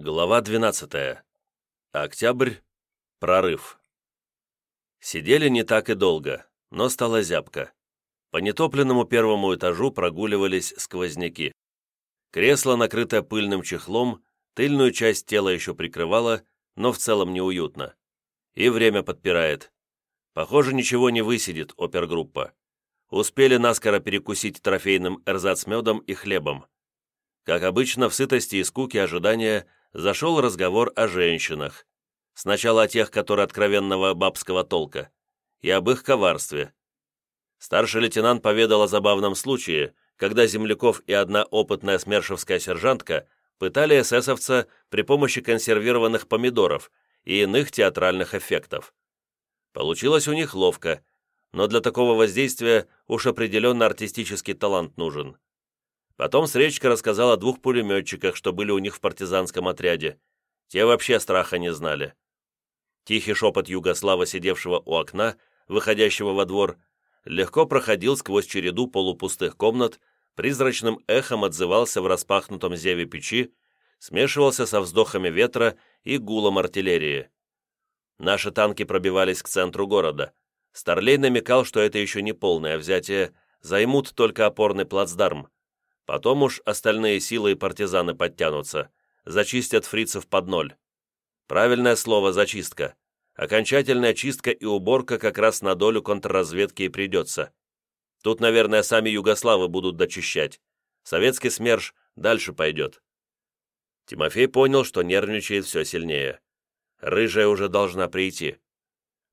Глава 12. Октябрь. Прорыв. Сидели не так и долго, но стало зябко. По нетопленному первому этажу прогуливались сквозняки. Кресло, накрытое пыльным чехлом, тыльную часть тела еще прикрывало, но в целом неуютно. И время подпирает. Похоже, ничего не высидит опергруппа. Успели наскоро перекусить трофейным эрзац-медом и хлебом. Как обычно, в сытости и скуке ожидания – зашел разговор о женщинах. Сначала о тех, которые откровенного бабского толка, и об их коварстве. Старший лейтенант поведал о забавном случае, когда земляков и одна опытная смершевская сержантка пытали эсэсовца при помощи консервированных помидоров и иных театральных эффектов. Получилось у них ловко, но для такого воздействия уж определенно артистический талант нужен. Потом Сречка рассказал о двух пулеметчиках, что были у них в партизанском отряде. Те вообще страха не знали. Тихий шепот Югослава, сидевшего у окна, выходящего во двор, легко проходил сквозь череду полупустых комнат, призрачным эхом отзывался в распахнутом зеве печи, смешивался со вздохами ветра и гулом артиллерии. Наши танки пробивались к центру города. Старлей намекал, что это еще не полное взятие, займут только опорный плацдарм. Потом уж остальные силы и партизаны подтянутся, зачистят фрицев под ноль. Правильное слово «зачистка». Окончательная чистка и уборка как раз на долю контрразведки и придется. Тут, наверное, сами югославы будут дочищать. Советский СМЕРШ дальше пойдет. Тимофей понял, что нервничает все сильнее. Рыжая уже должна прийти.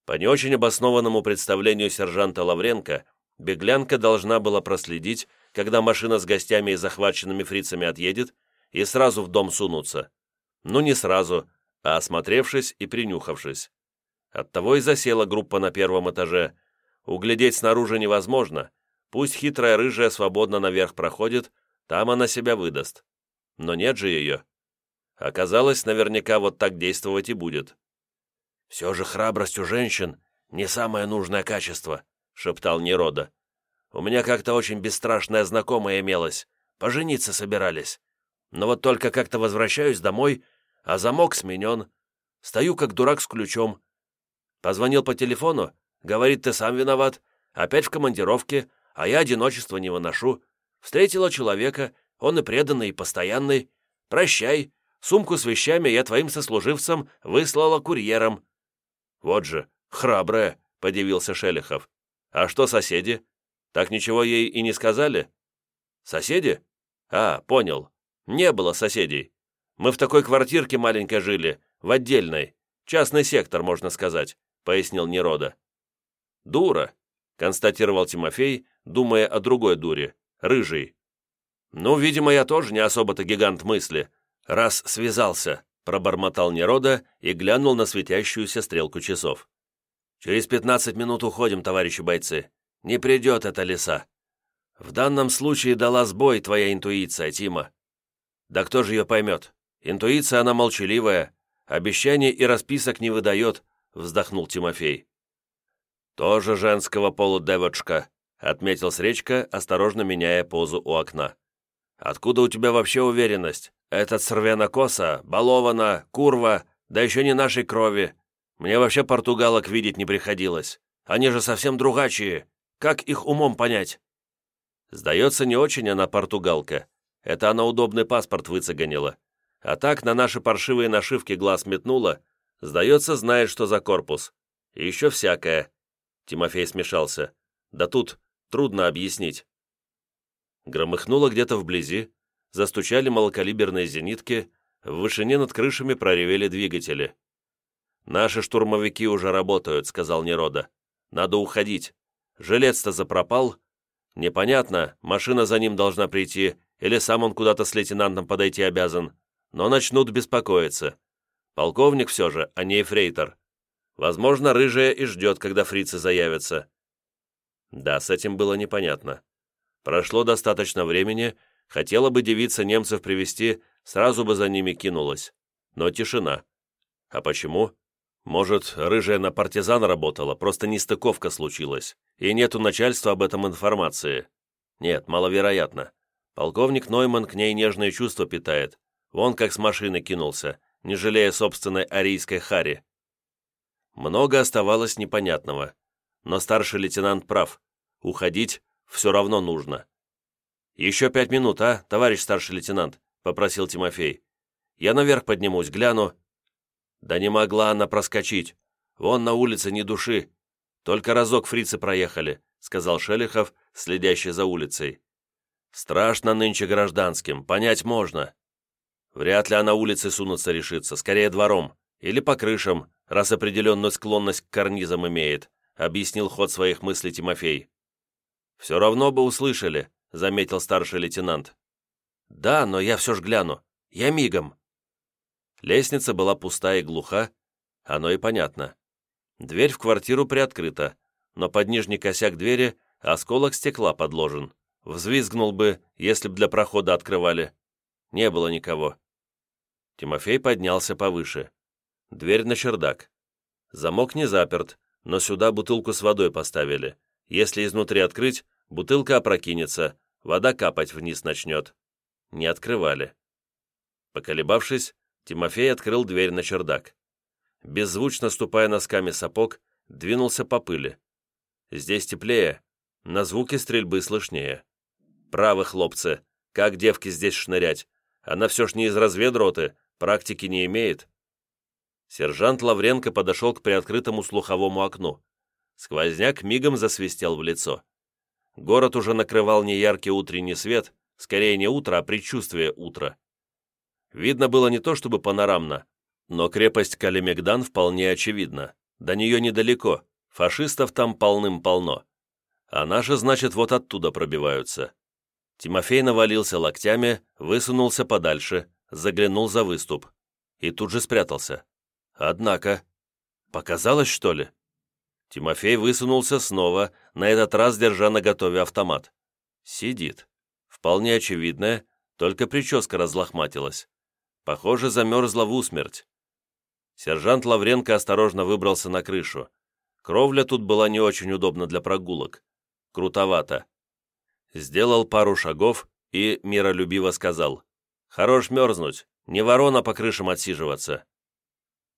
По не очень обоснованному представлению сержанта Лавренко, беглянка должна была проследить, когда машина с гостями и захваченными фрицами отъедет, и сразу в дом сунуться. Ну, не сразу, а осмотревшись и принюхавшись. Оттого и засела группа на первом этаже. Углядеть снаружи невозможно. Пусть хитрая рыжая свободно наверх проходит, там она себя выдаст. Но нет же ее. Оказалось, наверняка вот так действовать и будет. «Все же храбрость у женщин — не самое нужное качество», — шептал Нерода. У меня как-то очень бесстрашная знакомая имелась. Пожениться собирались. Но вот только как-то возвращаюсь домой, а замок сменен. Стою как дурак с ключом. Позвонил по телефону, говорит, ты сам виноват. Опять в командировке, а я одиночество не выношу. Встретила человека, он и преданный, и постоянный. Прощай, сумку с вещами я твоим сослуживцам выслала курьером. Вот же, храбрая, подивился Шелихов. А что соседи? Так ничего ей и не сказали? Соседи? А, понял. Не было соседей. Мы в такой квартирке маленькой жили, в отдельной. Частный сектор, можно сказать», — пояснил Нерода. «Дура», — констатировал Тимофей, думая о другой дуре, рыжий. «Ну, видимо, я тоже не особо-то гигант мысли, раз связался», — пробормотал Нерода и глянул на светящуюся стрелку часов. «Через пятнадцать минут уходим, товарищи бойцы. Не придет эта лиса. В данном случае дала сбой твоя интуиция, Тима. Да кто же ее поймет? Интуиция, она молчаливая, обещаний и расписок не выдает, вздохнул Тимофей. Тоже женского полудевочка, отметил Сречка, осторожно меняя позу у окна. Откуда у тебя вообще уверенность? Этот сорвянокоса, балована, курва, да еще не нашей крови. Мне вообще португалок видеть не приходилось. Они же совсем другачие. Как их умом понять? Сдается, не очень она португалка. Это она удобный паспорт выцеганила. А так на наши паршивые нашивки глаз метнула. Сдается, знает, что за корпус. И еще всякое. Тимофей смешался. Да тут трудно объяснить. Громыхнуло где-то вблизи, застучали малокалиберные зенитки, в вышине над крышами проревели двигатели. «Наши штурмовики уже работают», — сказал Нерода. «Надо уходить. Жилец-то запропал. Непонятно, машина за ним должна прийти, или сам он куда-то с лейтенантом подойти обязан. Но начнут беспокоиться. Полковник все же, а не эфрейтор. Возможно, рыжая и ждет, когда фрицы заявятся. Да, с этим было непонятно. Прошло достаточно времени, хотела бы девица немцев привести, сразу бы за ними кинулась. Но тишина. А почему? Может, рыжая на партизан работала, просто нестыковка случилась, и нет у начальства об этом информации. Нет, маловероятно. Полковник Нойман к ней нежные чувства питает. Вон как с машины кинулся, не жалея собственной арийской хари. Много оставалось непонятного, но старший лейтенант прав. Уходить все равно нужно. «Еще пять минут, а, товарищ старший лейтенант?» — попросил Тимофей. «Я наверх поднимусь, гляну». «Да не могла она проскочить. Вон на улице ни души. Только разок фрицы проехали», — сказал Шелихов, следящий за улицей. «Страшно нынче гражданским, понять можно. Вряд ли она улицы сунуться решится, скорее двором. Или по крышам, раз определенную склонность к карнизам имеет», — объяснил ход своих мыслей Тимофей. «Все равно бы услышали», — заметил старший лейтенант. «Да, но я все ж гляну. Я мигом». Лестница была пуста и глуха, оно и понятно. Дверь в квартиру приоткрыта, но под нижний косяк двери осколок стекла подложен. Взвизгнул бы, если б для прохода открывали. Не было никого. Тимофей поднялся повыше. Дверь на чердак. Замок не заперт, но сюда бутылку с водой поставили. Если изнутри открыть, бутылка опрокинется, вода капать вниз начнет. Не открывали. Поколебавшись, Тимофей открыл дверь на чердак. Беззвучно ступая носками сапог, двинулся по пыли. Здесь теплее, на звуки стрельбы слышнее. Правы, хлопцы, как девки здесь шнырять? Она все ж не из разведроты, Практики не имеет. Сержант Лавренко подошел к приоткрытому слуховому окну. Сквозняк мигом засвистел в лицо. Город уже накрывал неяркий утренний свет, скорее не утро, а предчувствие утра. Видно было не то чтобы панорамно, но крепость Калимегдан вполне очевидна. До нее недалеко, фашистов там полным-полно. А наши, значит, вот оттуда пробиваются. Тимофей навалился локтями, высунулся подальше, заглянул за выступ и тут же спрятался. Однако, показалось, что ли? Тимофей высунулся снова, на этот раз держа наготове автомат. Сидит. Вполне очевидное, только прическа разлохматилась. Похоже, замерзла в усмерть. Сержант Лавренко осторожно выбрался на крышу. Кровля тут была не очень удобна для прогулок. Крутовато. Сделал пару шагов и миролюбиво сказал. Хорош мерзнуть, не ворона по крышам отсиживаться.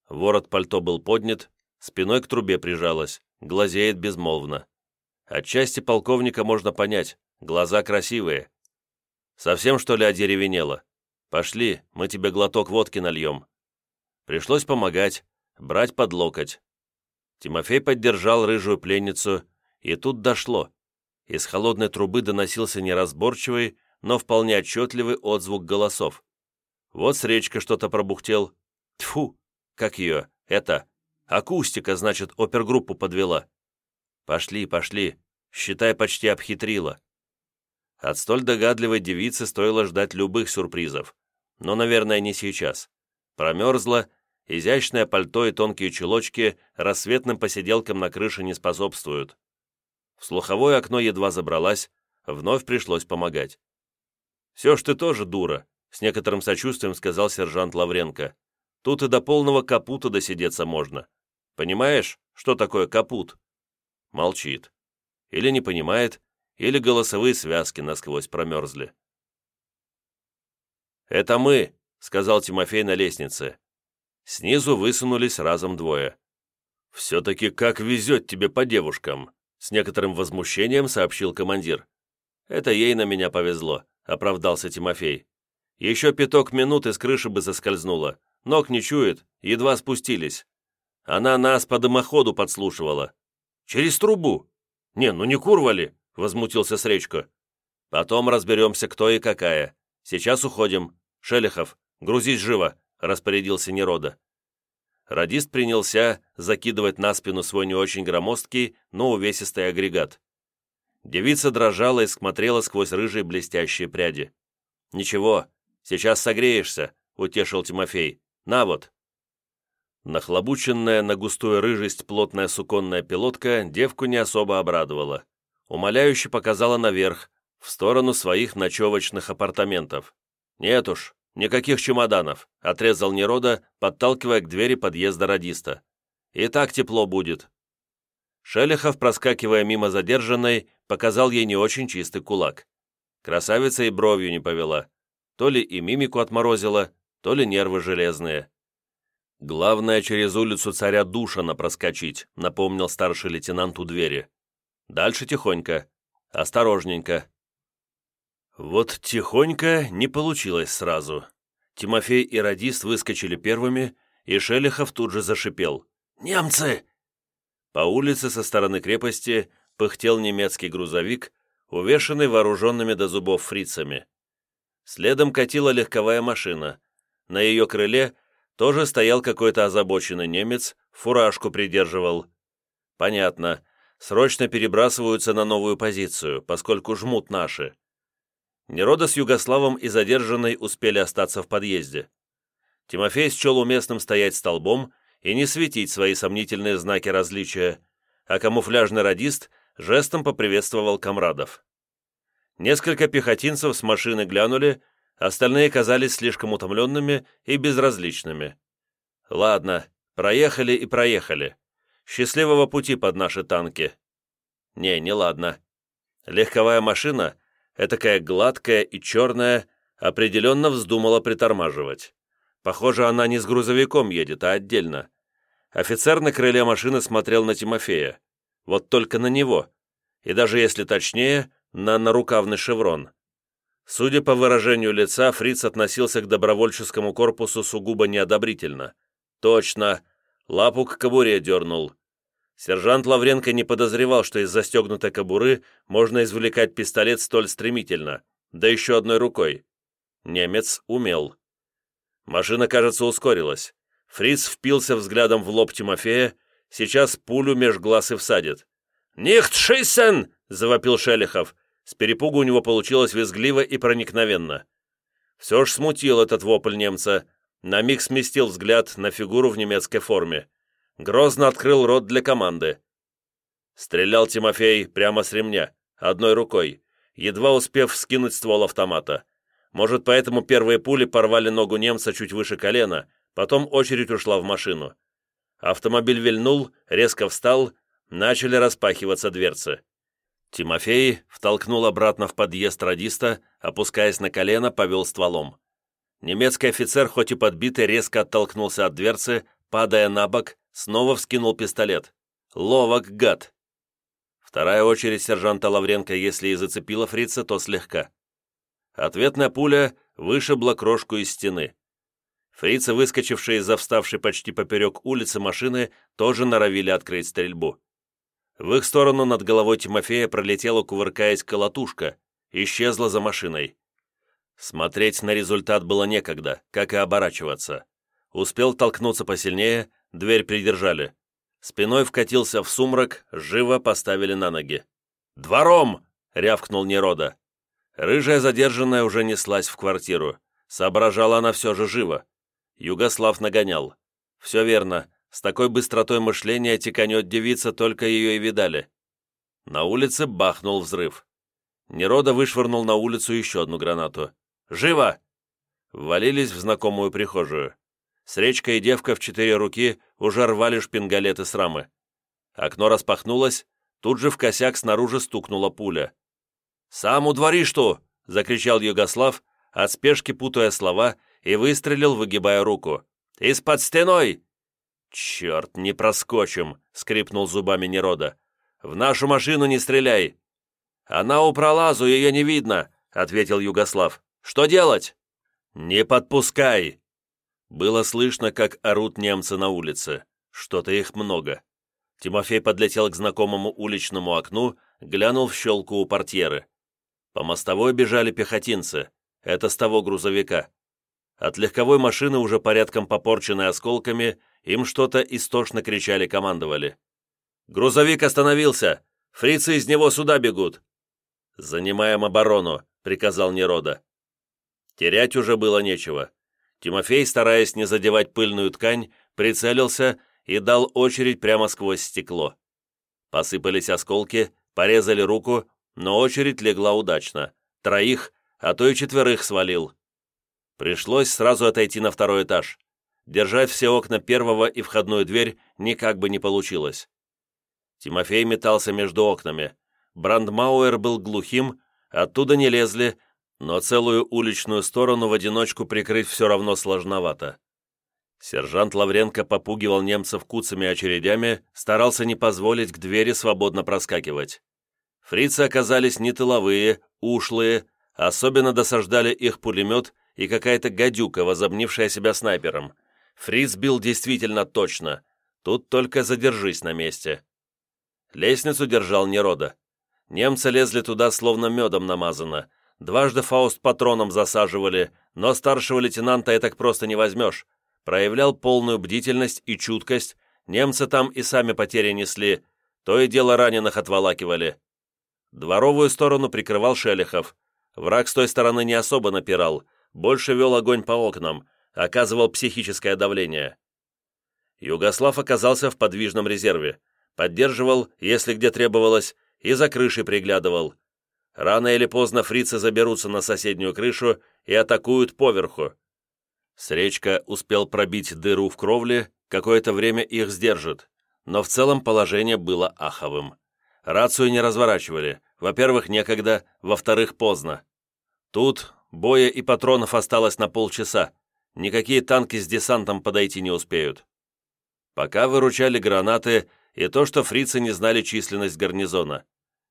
Ворот пальто был поднят, спиной к трубе прижалась, глазеет безмолвно. Отчасти полковника можно понять, глаза красивые. Совсем, что ли, одеревенело? Пошли, мы тебе глоток водки нальем. Пришлось помогать, брать под локоть. Тимофей поддержал рыжую пленницу, и тут дошло. Из холодной трубы доносился неразборчивый, но вполне отчетливый отзвук голосов. Вот с речка что-то пробухтел. Тфу, как ее, это, акустика, значит, опергруппу подвела. Пошли, пошли, считай, почти обхитрила. От столь догадливой девицы стоило ждать любых сюрпризов. Но, наверное, не сейчас. Промерзла, изящное пальто и тонкие чулочки рассветным посиделкам на крыше не способствуют. В слуховое окно едва забралась, вновь пришлось помогать. «Все ж ты тоже дура», — с некоторым сочувствием сказал сержант Лавренко. «Тут и до полного капута досидеться можно. Понимаешь, что такое капут?» Молчит. Или не понимает, или голосовые связки насквозь промерзли. «Это мы», — сказал Тимофей на лестнице. Снизу высунулись разом двое. «Все-таки как везет тебе по девушкам», — с некоторым возмущением сообщил командир. «Это ей на меня повезло оправдался Тимофей. «Еще пяток минут из крыши бы соскользнула. Ног не чует, едва спустились. Она нас по дымоходу подслушивала. Через трубу. Не, ну не курва ли?» — возмутился Сречко. «Потом разберемся, кто и какая. Сейчас уходим. Шелехов, грузись живо», — распорядился Нерода. Радист принялся закидывать на спину свой не очень громоздкий, но увесистый агрегат. Девица дрожала и смотрела сквозь рыжие блестящие пряди. «Ничего, сейчас согреешься», — утешил Тимофей. «На вот». Нахлобученная на густую рыжесть плотная суконная пилотка девку не особо обрадовала. Умоляюще показала наверх, в сторону своих ночевочных апартаментов. «Нет уж, никаких чемоданов», — отрезал Нерода, подталкивая к двери подъезда радиста. «И так тепло будет». Шелехов, проскакивая мимо задержанной, показал ей не очень чистый кулак. Красавица и бровью не повела. То ли и мимику отморозила, то ли нервы железные. «Главное, через улицу царя Душана проскочить», напомнил старший лейтенант у двери. «Дальше тихонько, осторожненько». Вот тихонько не получилось сразу. Тимофей и радист выскочили первыми, и Шелихов тут же зашипел. «Немцы!» По улице со стороны крепости пыхтел немецкий грузовик, увешанный вооруженными до зубов фрицами. Следом катила легковая машина. На ее крыле тоже стоял какой-то озабоченный немец, фуражку придерживал. Понятно, срочно перебрасываются на новую позицию, поскольку жмут наши. Нерода с Югославом и задержанной успели остаться в подъезде. Тимофей счел уместным стоять столбом и не светить свои сомнительные знаки различия, а камуфляжный радист жестом поприветствовал комрадов. Несколько пехотинцев с машины глянули, остальные казались слишком утомленными и безразличными. «Ладно, проехали и проехали. Счастливого пути под наши танки». «Не, не ладно. Легковая машина — этакая гладкая и черная, определенно вздумала притормаживать. Похоже, она не с грузовиком едет, а отдельно. Офицер на крыле машины смотрел на Тимофея. Вот только на него. И даже если точнее, на нарукавный шеврон. Судя по выражению лица, фриц относился к добровольческому корпусу сугубо неодобрительно. Точно. Лапу к кобуре дернул. Сержант Лавренко не подозревал, что из застегнутой кобуры можно извлекать пистолет столь стремительно, да еще одной рукой. Немец умел. Машина, кажется, ускорилась. Фриц впился взглядом в лоб Тимофея, сейчас пулю меж глаз и всадит. «Нихт шиссен!» — завопил Шелихов. С перепугу у него получилось визгливо и проникновенно. Все ж смутил этот вопль немца. На миг сместил взгляд на фигуру в немецкой форме грозно открыл рот для команды. Стрелял Тимофей прямо с ремня, одной рукой, едва успев скинуть ствол автомата. Может, поэтому первые пули порвали ногу немца чуть выше колена, потом очередь ушла в машину. Автомобиль вильнул, резко встал, начали распахиваться дверцы. Тимофей втолкнул обратно в подъезд радиста, опускаясь на колено, повел стволом. Немецкий офицер, хоть и подбитый, резко оттолкнулся от дверцы, падая на бок, снова вскинул пистолет. Ловок, гад! Вторая очередь сержанта Лавренко, если и зацепила фрица, то слегка. Ответная пуля вышибла крошку из стены. Фрицы, выскочившие из-за вставшей почти поперек улицы машины, тоже норовили открыть стрельбу. В их сторону над головой Тимофея пролетела, кувыркаясь, колотушка, исчезла за машиной. Смотреть на результат было некогда, как и оборачиваться. Успел толкнуться посильнее, Дверь придержали. Спиной вкатился в сумрак, живо поставили на ноги. «Двором!» — рявкнул Нерода. Рыжая задержанная уже неслась в квартиру. Соображала она все же живо. Югослав нагонял. Все верно. С такой быстротой мышления теканет девица, только ее и видали. На улице бахнул взрыв. Нерода вышвырнул на улицу еще одну гранату. «Живо!» Ввалились в знакомую прихожую. Сречка и девка в четыре руки уже рвали шпингалеты с рамы. Окно распахнулось, тут же в косяк снаружи стукнула пуля. «Сам удвори что!» — закричал Югослав, от спешки путая слова, и выстрелил, выгибая руку. «Из-под стеной!» «Черт, не проскочим!» — скрипнул зубами Нерода. «В нашу машину не стреляй!» «Она у пролазу, ее не видно!» — ответил Югослав. «Что делать?» «Не подпускай!» Было слышно, как орут немцы на улице. Что-то их много. Тимофей подлетел к знакомому уличному окну, глянул в щелку у портьеры. По мостовой бежали пехотинцы. Это с того грузовика. От легковой машины, уже порядком попорченной осколками, им что-то истошно кричали-командовали. «Грузовик остановился! Фрицы из него сюда бегут!» «Занимаем оборону», — приказал Нерода. Терять уже было нечего. Тимофей, стараясь не задевать пыльную ткань, прицелился и дал очередь прямо сквозь стекло. Посыпались осколки, порезали руку, но очередь легла удачно. Троих, а то и четверых свалил. Пришлось сразу отойти на второй этаж. Держать все окна первого и входную дверь никак бы не получилось. Тимофей метался между окнами. Брандмауэр был глухим, оттуда не лезли, но целую уличную сторону в одиночку прикрыть все равно сложновато. Сержант Лавренко попугивал немцев куцами очередями, старался не позволить к двери свободно проскакивать. Фрицы оказались не тыловые, ушлые, особенно досаждали их пулемет и какая-то гадюка, возомнившая себя снайпером. Фриц бил действительно точно, тут только задержись на месте. Лестницу держал Нерода. Немцы лезли туда словно медом намазано, дважды Фауст патроном засаживали, но старшего лейтенанта и так просто не возьмешь, проявлял полную бдительность и чуткость, немцы там и сами потери несли, то и дело раненых отволакивали. Дворовую сторону прикрывал Шелехов. Враг с той стороны не особо напирал, больше вел огонь по окнам, оказывал психическое давление. Югослав оказался в подвижном резерве, поддерживал, если где требовалось, и за крышей приглядывал. Рано или поздно фрицы заберутся на соседнюю крышу и атакуют поверху. Сречка успел пробить дыру в кровле, какое-то время их сдержит, но в целом положение было аховым. Рацию не разворачивали, во-первых, некогда, во-вторых, поздно. Тут боя и патронов осталось на полчаса, никакие танки с десантом подойти не успеют. Пока выручали гранаты и то, что фрицы не знали численность гарнизона.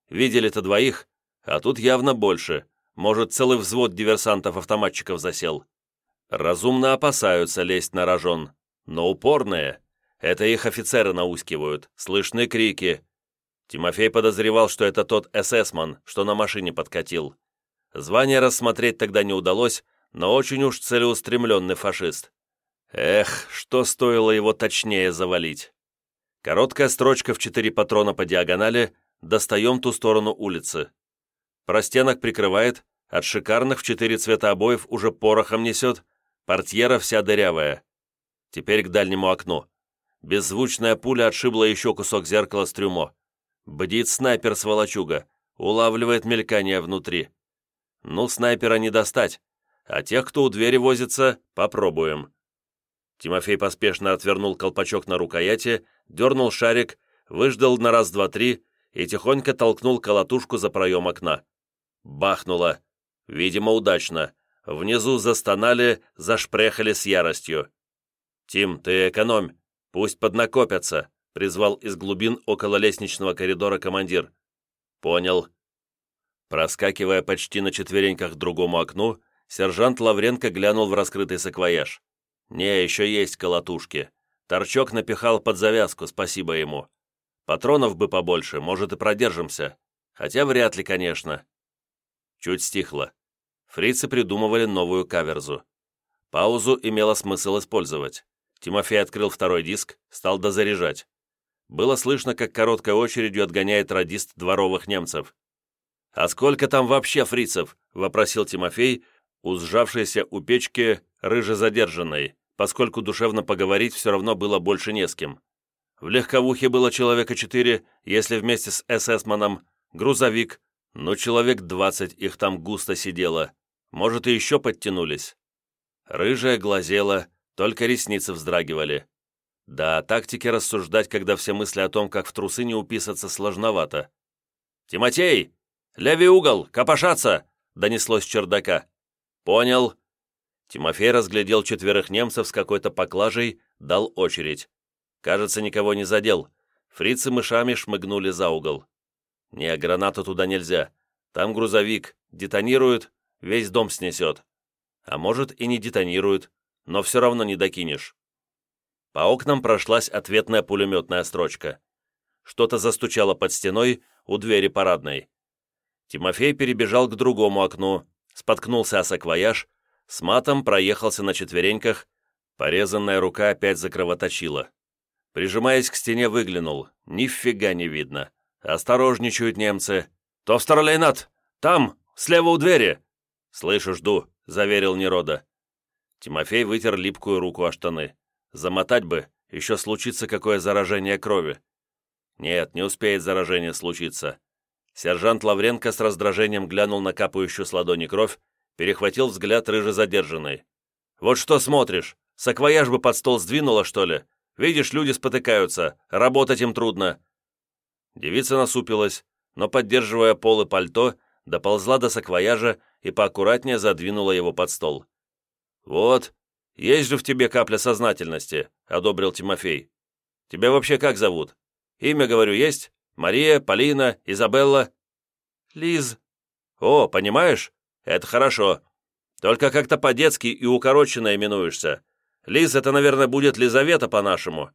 Видели-то двоих, а тут явно больше, может, целый взвод диверсантов-автоматчиков засел. Разумно опасаются лезть на рожон, но упорные. Это их офицеры наускивают, слышны крики. Тимофей подозревал, что это тот эсэсман, что на машине подкатил. Звание рассмотреть тогда не удалось, но очень уж целеустремленный фашист. Эх, что стоило его точнее завалить. Короткая строчка в четыре патрона по диагонали, достаем ту сторону улицы. Простенок прикрывает, от шикарных в четыре цвета обоев уже порохом несет, Портьера вся дырявая. Теперь к дальнему окну. Беззвучная пуля отшибла еще кусок зеркала с трюмо. Бдит снайпер-сволочуга, улавливает мелькание внутри. Ну, снайпера не достать, а тех, кто у двери возится, попробуем. Тимофей поспешно отвернул колпачок на рукояти, дернул шарик, выждал на раз-два-три и тихонько толкнул колотушку за проем окна. Бахнуло. Видимо, удачно. Внизу застонали, зашпрехали с яростью. «Тим, ты экономь, пусть поднакопятся», призвал из глубин около лестничного коридора командир. «Понял». Проскакивая почти на четвереньках к другому окну, сержант Лавренко глянул в раскрытый саквояж. «Не, еще есть колотушки. Торчок напихал под завязку, спасибо ему. Патронов бы побольше, может и продержимся. Хотя вряд ли, конечно». Чуть стихло фрицы придумывали новую каверзу. Паузу имело смысл использовать. Тимофей открыл второй диск, стал дозаряжать. Было слышно, как короткой очередью отгоняет радист дворовых немцев. «А сколько там вообще фрицев?» – вопросил Тимофей, у сжавшейся у печки рыжезадержанной, поскольку душевно поговорить все равно было больше не с кем. В легковухе было человека четыре, если вместе с эсэсманом, грузовик, но человек двадцать их там густо сидело. Может, и еще подтянулись. Рыжая глазела, только ресницы вздрагивали. Да, о тактике рассуждать, когда все мысли о том, как в трусы не уписаться, сложновато. «Тимотей! Левый угол! Копошаться!» — донеслось с чердака. «Понял». Тимофей разглядел четверых немцев с какой-то поклажей, дал очередь. Кажется, никого не задел. Фрицы мышами шмыгнули за угол. «Не, гранату туда нельзя. Там грузовик. Детонирует, весь дом снесет. А может и не детонирует, но все равно не докинешь. По окнам прошлась ответная пулеметная строчка. Что-то застучало под стеной у двери парадной. Тимофей перебежал к другому окну, споткнулся о саквояж, с матом проехался на четвереньках, порезанная рука опять закровоточила. Прижимаясь к стене, выглянул. Нифига не видно. Осторожничают немцы. «Товстерлейнат! Там, слева у двери!» «Слышу, жду», — заверил Нерода. Тимофей вытер липкую руку о штаны. «Замотать бы, еще случится какое заражение крови». «Нет, не успеет заражение случиться». Сержант Лавренко с раздражением глянул на капающую с ладони кровь, перехватил взгляд рыжезадержанной. «Вот что смотришь? Саквояж бы под стол сдвинула, что ли? Видишь, люди спотыкаются, работать им трудно». Девица насупилась, но, поддерживая пол и пальто, доползла до саквояжа и поаккуратнее задвинула его под стол. «Вот, есть же в тебе капля сознательности», — одобрил Тимофей. «Тебя вообще как зовут? Имя, говорю, есть? Мария, Полина, Изабелла?» «Лиз». «О, понимаешь? Это хорошо. Только как-то по-детски и укороченно именуешься. Лиз, это, наверное, будет Лизавета по-нашему».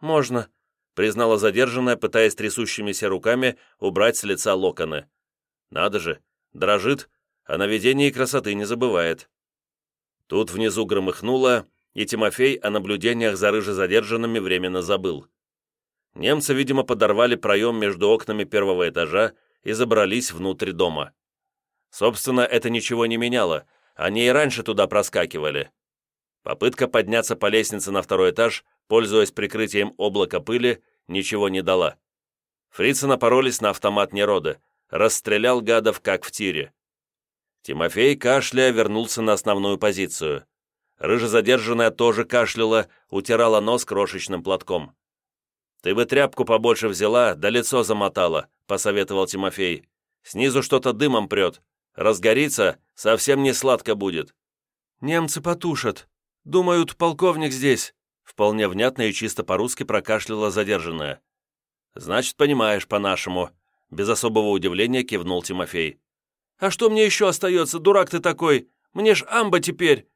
«Можно», — признала задержанная, пытаясь трясущимися руками убрать с лица локоны. «Надо же, дрожит, а наведение и красоты не забывает». Тут внизу громыхнуло, и Тимофей о наблюдениях за рыжезадержанными временно забыл. Немцы, видимо, подорвали проем между окнами первого этажа и забрались внутрь дома. Собственно, это ничего не меняло, они и раньше туда проскакивали. Попытка подняться по лестнице на второй этаж, пользуясь прикрытием облака пыли, ничего не дала. Фрицы напоролись на автомат Нерода, расстрелял гадов, как в тире. Тимофей, кашляя, вернулся на основную позицию. Рыжезадержанная тоже кашляла, утирала нос крошечным платком. «Ты бы тряпку побольше взяла, да лицо замотала», — посоветовал Тимофей. «Снизу что-то дымом прет. Разгорится, совсем не сладко будет». «Немцы потушат. Думают, полковник здесь», — вполне внятно и чисто по-русски прокашляла задержанная. «Значит, понимаешь по-нашему», — без особого удивления кивнул Тимофей. А что мне еще остается, дурак ты такой? Мне ж амба теперь.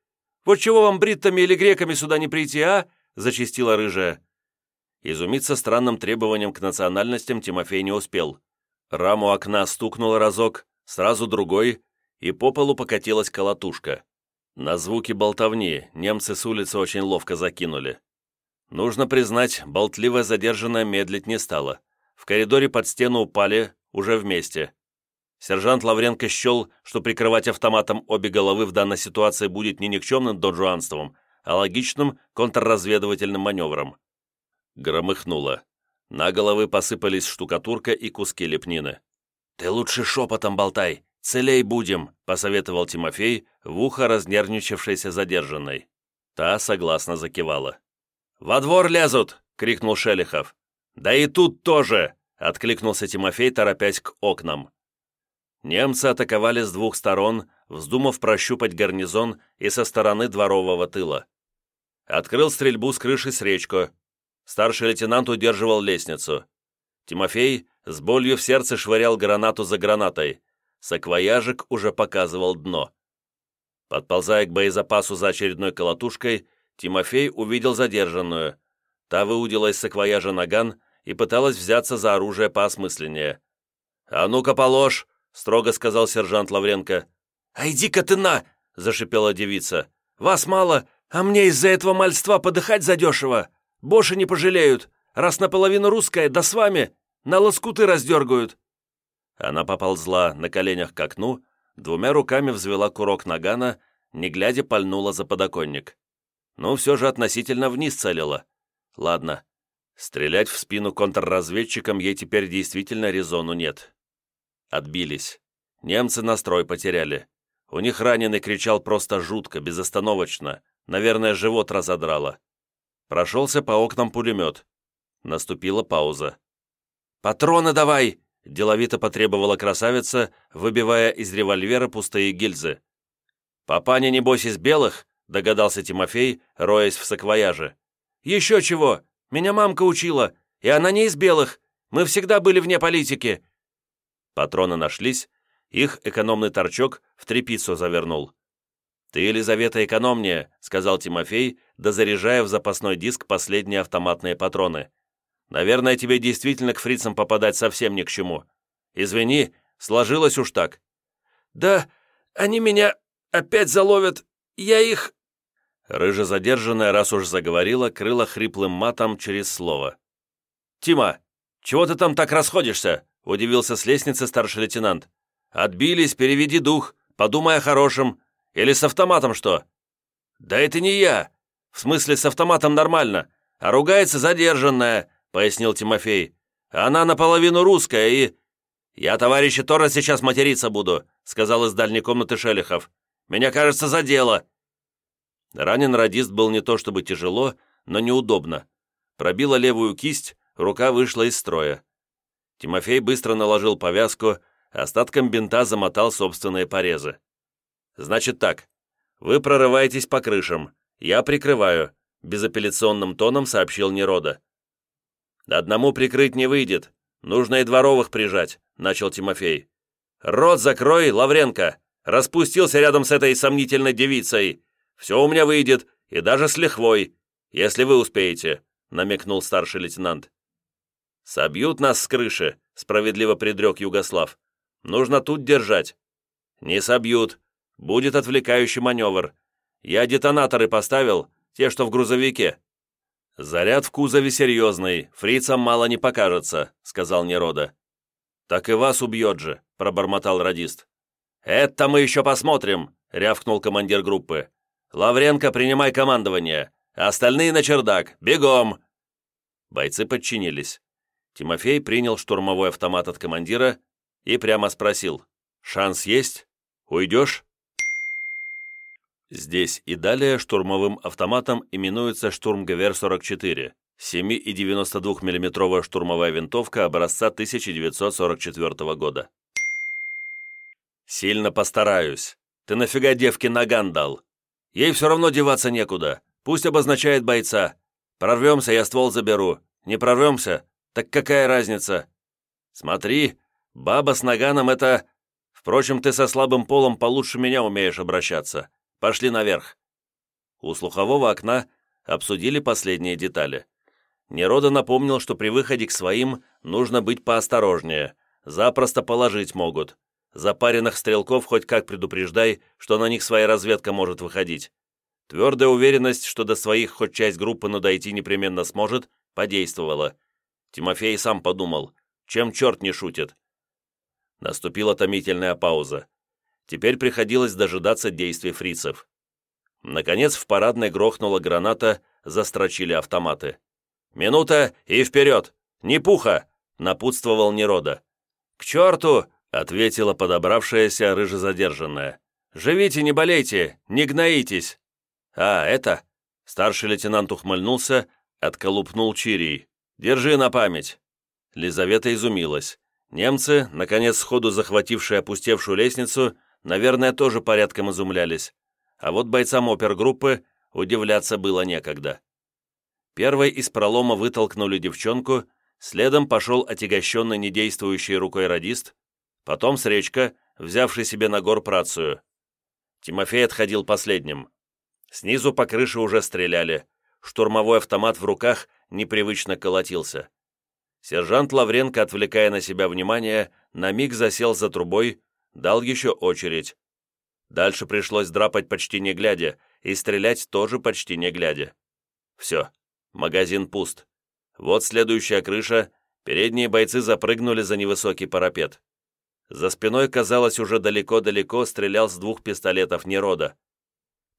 Вот чего вам бриттами или греками сюда не прийти, а?» — зачистила рыжая. Изумиться странным требованием к национальностям Тимофей не успел. Раму окна стукнула разок, сразу другой, и по полу покатилась колотушка. На звуки болтовни немцы с улицы очень ловко закинули. Нужно признать, болтливая задержанная медлить не стала. В коридоре под стену упали, уже вместе. Сержант Лавренко счел, что прикрывать автоматом обе головы в данной ситуации будет не никчемным доджуанством, а логичным контрразведывательным маневром. Громыхнуло. На головы посыпались штукатурка и куски лепнины. «Ты лучше шепотом болтай, целей будем», — посоветовал Тимофей, в ухо разнервничавшейся задержанной. Та согласно закивала. «Во двор лезут!» — крикнул Шелихов. «Да и тут тоже!» — откликнулся Тимофей, торопясь к окнам. Немцы атаковали с двух сторон, вздумав прощупать гарнизон и со стороны дворового тыла. Открыл стрельбу с крыши с речку. Старший лейтенант удерживал лестницу. Тимофей с болью в сердце швырял гранату за гранатой. Саквояжик уже показывал дно. Подползая к боезапасу за очередной колотушкой, Тимофей увидел задержанную. Та выудила из саквояжа наган и пыталась взяться за оружие поосмысленнее. «А ну-ка, положь!» — строго сказал сержант Лавренко. «А иди-ка ты на!» — зашипела девица. «Вас мало, а мне из-за этого мальства подыхать задешево. Боши не пожалеют. Раз наполовину русская, да с вами, на лоскуты раздергают». Она поползла на коленях к окну, двумя руками взвела курок нагана, не глядя пальнула за подоконник. Ну, все же относительно вниз целила. Ладно, стрелять в спину контрразведчикам ей теперь действительно резону нет. Отбились. Немцы настрой потеряли. У них раненый кричал просто жутко, безостановочно. Наверное, живот разодрало. Прошелся по окнам пулемет. Наступила пауза. «Патроны давай!» – деловито потребовала красавица, выбивая из револьвера пустые гильзы. «Папаня, небось, из белых?» – догадался Тимофей, роясь в саквояже. «Еще чего! Меня мамка учила, и она не из белых. Мы всегда были вне политики. Патроны нашлись, их экономный торчок в трепицу завернул. «Ты, Елизавета, экономнее», — сказал Тимофей, дозаряжая в запасной диск последние автоматные патроны. «Наверное, тебе действительно к фрицам попадать совсем ни к чему. Извини, сложилось уж так». «Да, они меня опять заловят. Я их...» Рыжа задержанная, раз уж заговорила, крыла хриплым матом через слово. «Тима, чего ты там так расходишься?» — удивился с лестницы старший лейтенант. «Отбились, переведи дух, подумай о хорошем. Или с автоматом что?» «Да это не я. В смысле, с автоматом нормально, а ругается задержанная», — пояснил Тимофей. «Она наполовину русская и...» «Я товарища Тора сейчас материться буду», — сказал из дальней комнаты Шелихов. «Меня, кажется, задело». Ранен радист был не то чтобы тяжело, но неудобно. Пробила левую кисть, рука вышла из строя. Тимофей быстро наложил повязку, остатком бинта замотал собственные порезы. «Значит так, вы прорываетесь по крышам, я прикрываю», безапелляционным тоном сообщил Нерода. «Одному прикрыть не выйдет, нужно и дворовых прижать», начал Тимофей. «Рот закрой, Лавренко! Распустился рядом с этой сомнительной девицей! Все у меня выйдет, и даже с лихвой, если вы успеете», намекнул старший лейтенант. «Собьют нас с крыши», справедливо предрек Югослав. «Нужно тут держать». «Не собьют. Будет отвлекающий маневр. Я детонаторы поставил, те, что в грузовике». «Заряд в кузове серьезный, фрицам мало не покажется», — сказал Нерода. «Так и вас убьет же», — пробормотал радист. «Это мы еще посмотрим», — рявкнул командир группы. «Лавренко, принимай командование. Остальные на чердак. Бегом!» Бойцы подчинились. Тимофей принял штурмовой автомат от командира и прямо спросил. «Шанс есть? Уйдешь?» Здесь и далее штурмовым автоматом именуется «Штурмгевер-44», 7,92 мм штурмовая винтовка образца 1944 года. «Сильно постараюсь. Ты нафига девке наган дал? Ей все равно деваться некуда. Пусть обозначает бойца. Прорвемся, я ствол заберу. Не прорвемся, так какая разница? Смотри, баба с наганом — это... Впрочем, ты со слабым полом получше меня умеешь обращаться. Пошли наверх». У слухового окна обсудили последние детали. Нерода напомнил, что при выходе к своим нужно быть поосторожнее. Запросто положить могут. Запаренных стрелков хоть как предупреждай, что на них своя разведка может выходить. Твердая уверенность, что до своих хоть часть группы, но дойти непременно сможет, подействовала. Тимофей сам подумал, чем черт не шутит. Наступила томительная пауза. Теперь приходилось дожидаться действий фрицев. Наконец в парадной грохнула граната, застрочили автоматы. «Минута и вперед! Не пуха!» — напутствовал Нерода. «К черту!» — ответила подобравшаяся рыжезадержанная. «Живите, не болейте, не гноитесь!» «А, это...» — старший лейтенант ухмыльнулся, отколупнул Чирий. «Держи на память!» Лизавета изумилась. Немцы, наконец сходу захватившие опустевшую лестницу, наверное, тоже порядком изумлялись. А вот бойцам опергруппы удивляться было некогда. Первой из пролома вытолкнули девчонку, следом пошел отягощенный недействующей рукой радист, потом Сречка, взявший себе на гор працию. Тимофей отходил последним. Снизу по крыше уже стреляли, штурмовой автомат в руках непривычно колотился. Сержант Лавренко, отвлекая на себя внимание, на миг засел за трубой, дал еще очередь. Дальше пришлось драпать почти не глядя и стрелять тоже почти не глядя. Все, магазин пуст. Вот следующая крыша, передние бойцы запрыгнули за невысокий парапет. За спиной, казалось, уже далеко-далеко стрелял с двух пистолетов Нерода.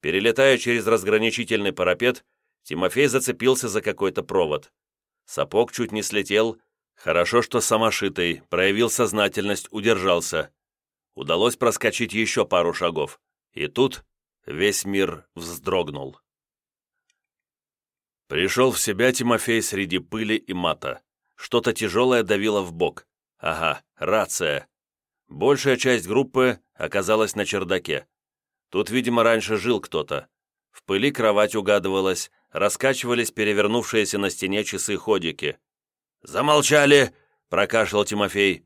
Перелетая через разграничительный парапет, Тимофей зацепился за какой-то провод. Сапог чуть не слетел. Хорошо, что самошитый, проявил сознательность, удержался. Удалось проскочить еще пару шагов. И тут весь мир вздрогнул. Пришел в себя Тимофей среди пыли и мата. Что-то тяжелое давило в бок. Ага, рация. Большая часть группы оказалась на чердаке. Тут, видимо, раньше жил кто-то. В пыли кровать угадывалась, раскачивались перевернувшиеся на стене часы-ходики. «Замолчали!» — прокашлял Тимофей.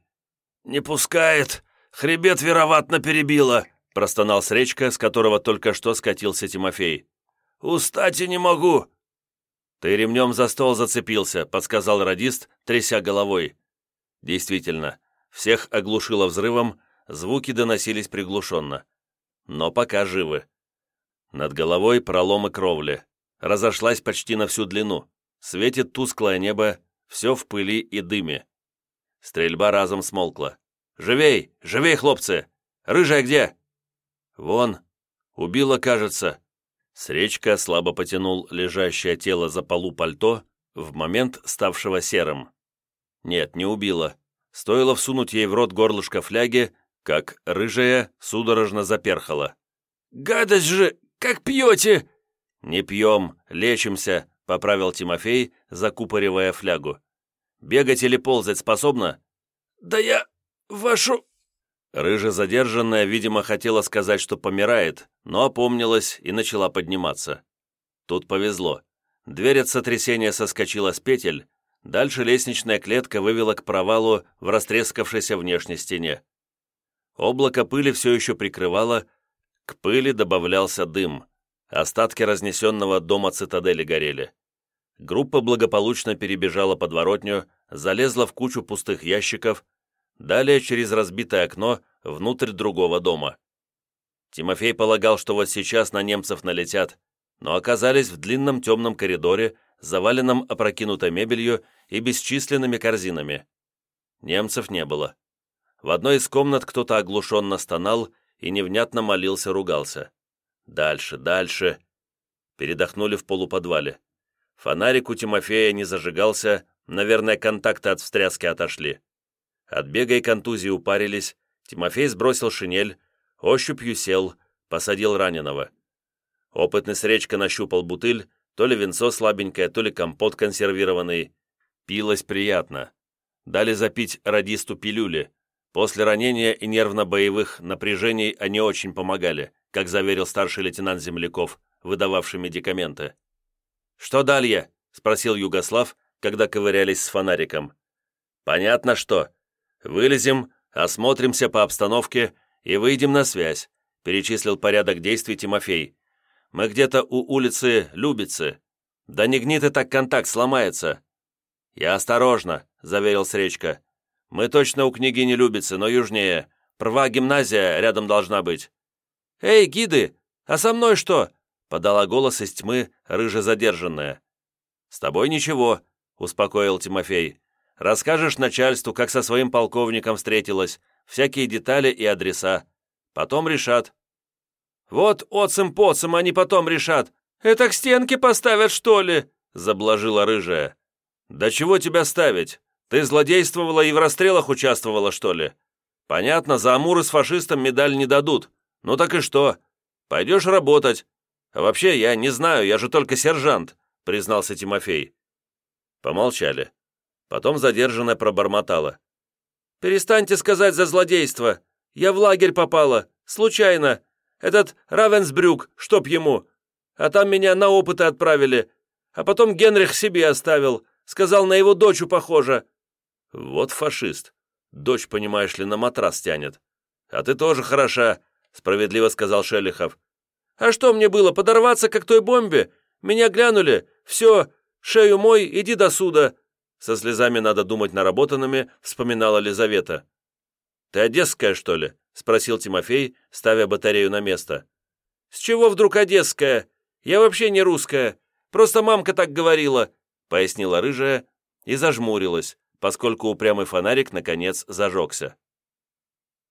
«Не пускает! Хребет вероватно перебило!» — простонал с речка, с которого только что скатился Тимофей. «Устать и не могу!» «Ты ремнем за стол зацепился», — подсказал радист, тряся головой. Действительно, всех оглушило взрывом, звуки доносились приглушенно. Но пока живы. Над головой проломы кровли разошлась почти на всю длину. Светит тусклое небо, все в пыли и дыме. Стрельба разом смолкла. «Живей! Живей, хлопцы! Рыжая где?» «Вон! Убила, кажется!» Сречка слабо потянул лежащее тело за полу пальто, в момент ставшего серым. Нет, не убила. Стоило всунуть ей в рот горлышко фляги, как рыжая судорожно заперхала. «Гадость же! Как пьете!» «Не пьем, лечимся», — поправил Тимофей, закупоривая флягу. «Бегать или ползать способна?» «Да я... вашу... Рыжа задержанная, видимо, хотела сказать, что помирает, но опомнилась и начала подниматься. Тут повезло. Дверь от сотрясения соскочила с петель, дальше лестничная клетка вывела к провалу в растрескавшейся внешней стене. Облако пыли все еще прикрывало, к пыли добавлялся дым. Остатки разнесенного дома цитадели горели. Группа благополучно перебежала подворотню, залезла в кучу пустых ящиков, далее через разбитое окно внутрь другого дома. Тимофей полагал, что вот сейчас на немцев налетят, но оказались в длинном темном коридоре, заваленном опрокинутой мебелью и бесчисленными корзинами. Немцев не было. В одной из комнат кто-то оглушенно стонал и невнятно молился-ругался. Дальше, дальше. Передохнули в полуподвале. Фонарик у Тимофея не зажигался, наверное, контакты от встряски отошли. От бега и контузии упарились, Тимофей сбросил шинель, ощупью сел, посадил раненого. Опытный Сречка нащупал бутыль, то ли венцо слабенькое, то ли компот консервированный. Пилось приятно. Дали запить радисту пилюли. После ранения и нервно-боевых напряжений они очень помогали, как заверил старший лейтенант Земляков, выдававший медикаменты. «Что дальше?» — спросил Югослав, когда ковырялись с фонариком. «Понятно что. Вылезем, осмотримся по обстановке и выйдем на связь», — перечислил порядок действий Тимофей. «Мы где-то у улицы Любицы. Да не гнит и так контакт сломается». «Я осторожно», — заверил Сречка. «Мы точно у княгини Любицы, но южнее. Прва гимназия рядом должна быть». «Эй, гиды, а со мной что?» — подала голос из тьмы, рыже задержанная. «С тобой ничего», — успокоил Тимофей. «Расскажешь начальству, как со своим полковником встретилась, всякие детали и адреса. Потом решат». «Вот отцем-поцем они потом решат. Это к стенке поставят, что ли?» — заблажила рыжая. «Да чего тебя ставить? Ты злодействовала и в расстрелах участвовала, что ли? Понятно, за Амуры с фашистом медаль не дадут. Ну так и что? Пойдешь работать, «А вообще, я не знаю, я же только сержант», — признался Тимофей. Помолчали. Потом задержанная пробормотала. «Перестаньте сказать за злодейство. Я в лагерь попала. Случайно. Этот Равенсбрюк, чтоб ему. А там меня на опыты отправили. А потом Генрих себе оставил. Сказал, на его дочу похоже». «Вот фашист. Дочь, понимаешь ли, на матрас тянет. А ты тоже хороша», — справедливо сказал Шелихов. А что мне было, подорваться, как той бомбе? Меня глянули. Все, шею мой, иди до суда». Со слезами надо думать наработанными, вспоминала Лизавета. «Ты одесская, что ли?» — спросил Тимофей, ставя батарею на место. «С чего вдруг одесская? Я вообще не русская. Просто мамка так говорила», — пояснила рыжая и зажмурилась, поскольку упрямый фонарик, наконец, зажегся.